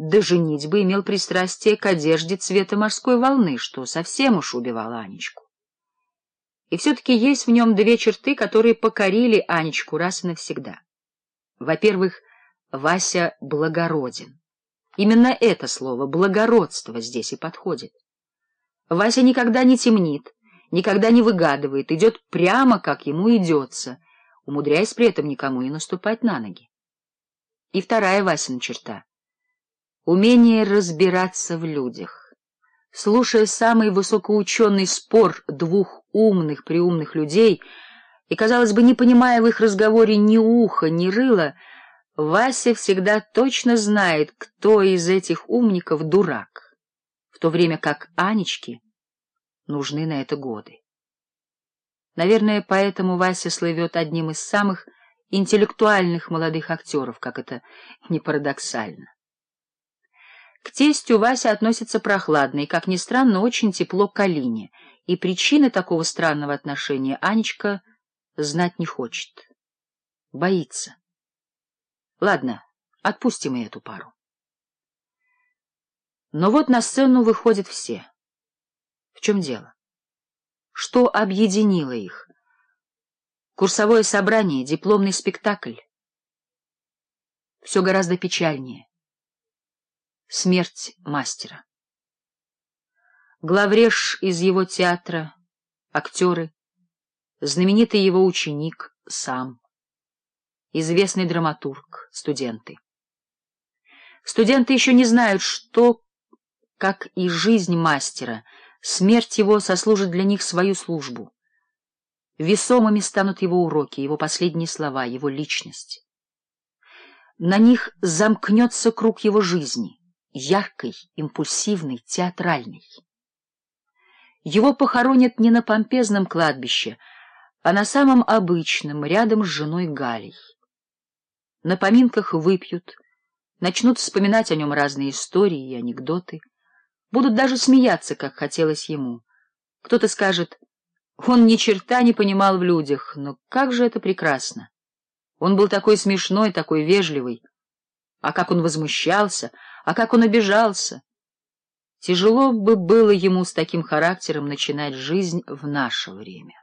до женитьбы имел пристрастие к одежде цвета морской волны, что совсем уж убивало Анечку. И все-таки есть в нем две черты, которые покорили Анечку раз и навсегда. Во-первых, Вася благороден. Именно это слово «благородство» здесь и подходит. Вася никогда не темнит, никогда не выгадывает, идет прямо, как ему идется, умудряясь при этом никому не наступать на ноги. И вторая Васина черта — Умение разбираться в людях. Слушая самый высокоученый спор двух умных, приумных людей и, казалось бы, не понимая в их разговоре ни уха, ни рыла, Вася всегда точно знает, кто из этих умников дурак, в то время как Анечке нужны на это годы. Наверное, поэтому Вася слывет одним из самых интеллектуальных молодых актеров, как это не парадоксально. К тестю Вася относится прохладно и, как ни странно, очень тепло к Алине, и причины такого странного отношения Анечка знать не хочет. Боится. Ладно, отпустим и эту пару. Но вот на сцену выходят все. В чем дело? Что объединило их? Курсовое собрание, дипломный спектакль. Все гораздо печальнее. Смерть мастера. Главреж из его театра, актеры, знаменитый его ученик сам, известный драматург, студенты. Студенты еще не знают, что, как и жизнь мастера, смерть его сослужит для них свою службу. Весомыми станут его уроки, его последние слова, его личность. На них замкнется круг его жизни яркой, импульсивной, театральной. Его похоронят не на помпезном кладбище, а на самом обычном, рядом с женой Галей. На поминках выпьют, начнут вспоминать о нем разные истории и анекдоты, будут даже смеяться, как хотелось ему. Кто-то скажет, он ни черта не понимал в людях, но как же это прекрасно! Он был такой смешной, такой вежливый, а как он возмущался, а как он обижался. Тяжело бы было ему с таким характером начинать жизнь в наше время.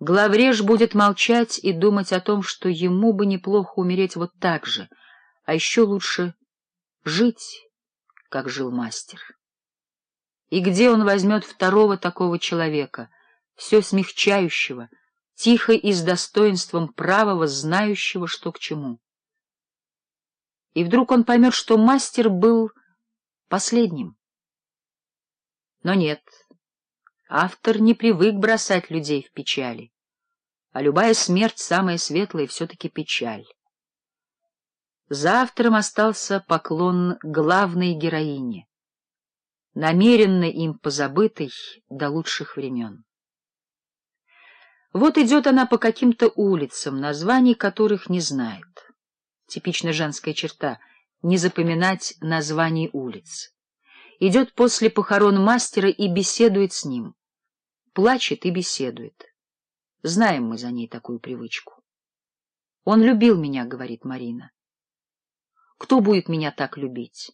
Главреж будет молчать и думать о том, что ему бы неплохо умереть вот так же, а еще лучше жить, как жил мастер. И где он возьмет второго такого человека, все смягчающего, тихо и с достоинством правого, знающего, что к чему. И вдруг он поймет, что мастер был последним. Но нет, автор не привык бросать людей в печали, а любая смерть, самая светлая, все-таки печаль. За автором остался поклон главной героине, намеренно им позабытой до лучших времен. Вот идет она по каким-то улицам, названий которых не знает. Типично женская черта — не запоминать названий улиц. Идет после похорон мастера и беседует с ним. Плачет и беседует. Знаем мы за ней такую привычку. «Он любил меня», — говорит Марина. «Кто будет меня так любить?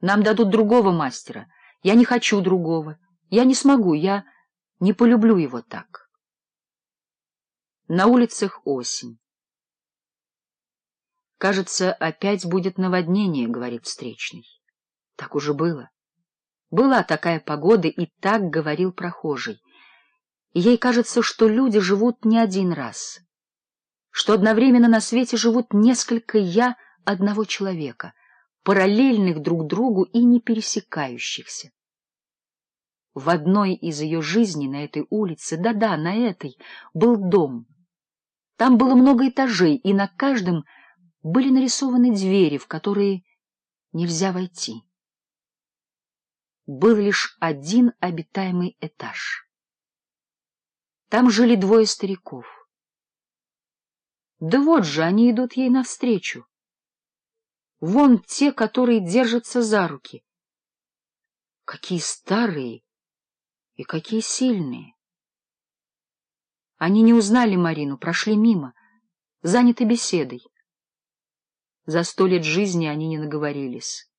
Нам дадут другого мастера. Я не хочу другого. Я не смогу, я не полюблю его так». На улицах осень. «Кажется, опять будет наводнение», — говорит встречный. Так уже было. Была такая погода, и так говорил прохожий. И ей кажется, что люди живут не один раз, что одновременно на свете живут несколько «я» одного человека, параллельных друг другу и не пересекающихся. В одной из ее жизней на этой улице, да-да, на этой, был дом. Там было много этажей, и на каждом были нарисованы двери, в которые нельзя войти. Был лишь один обитаемый этаж. Там жили двое стариков. Да вот же, они идут ей навстречу. Вон те, которые держатся за руки. Какие старые! И какие сильные! Они не узнали Марину, прошли мимо, заняты беседой. За сто лет жизни они не наговорились.